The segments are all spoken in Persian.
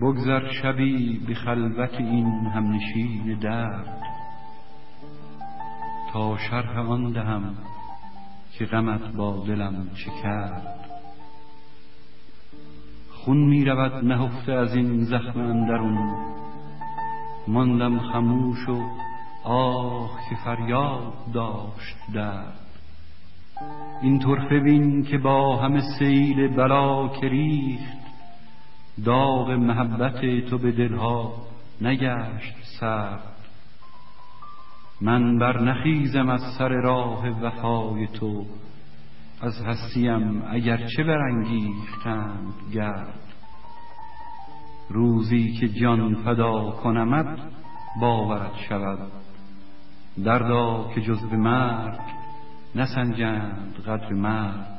بگذر شبی به خلوت این همنشین درد تا شرح آن دهم که غمت با دلم چه کرد. خون می رود نهفته از این زخم اندرون ماندم خموش و آه که فریاد داشت درد. این طرفه بین که با همه سیل بلا که ریخت داغ محبت تو به دلها نگشت سرد من بر نخیزم از سر راه وفای تو از هستیم اگرچه برانگیختند گرد. روزی که جان فدا کنمت باورت شود. دردا که جز به مرگ نسنجند قدر مرد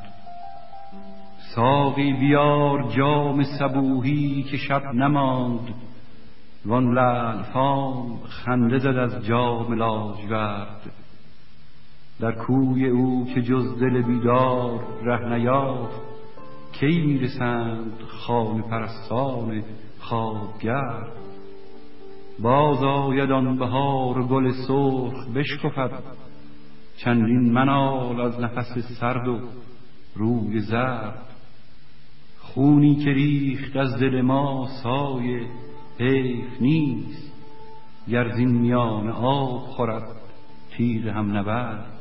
ساقی بیار جام صبوهی که شب نماند. وان لعل فام خنده زد از جام لاجورد. در کوی او که جز دل بیدار ره نیافت کی می‌رسند خانه پرستان خوابگرد باز آید آن بهار گل سرخ بشکفد. چندین منال از نفس سرد و روی زرد. خونی که ریخت از دل ما سایه حیف نیست. گر زین میان آب خورد تیغ هم نبرد.